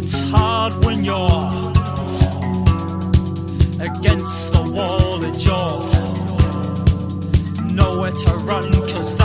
It's hard when you're against the wall and you're nowhere to run cause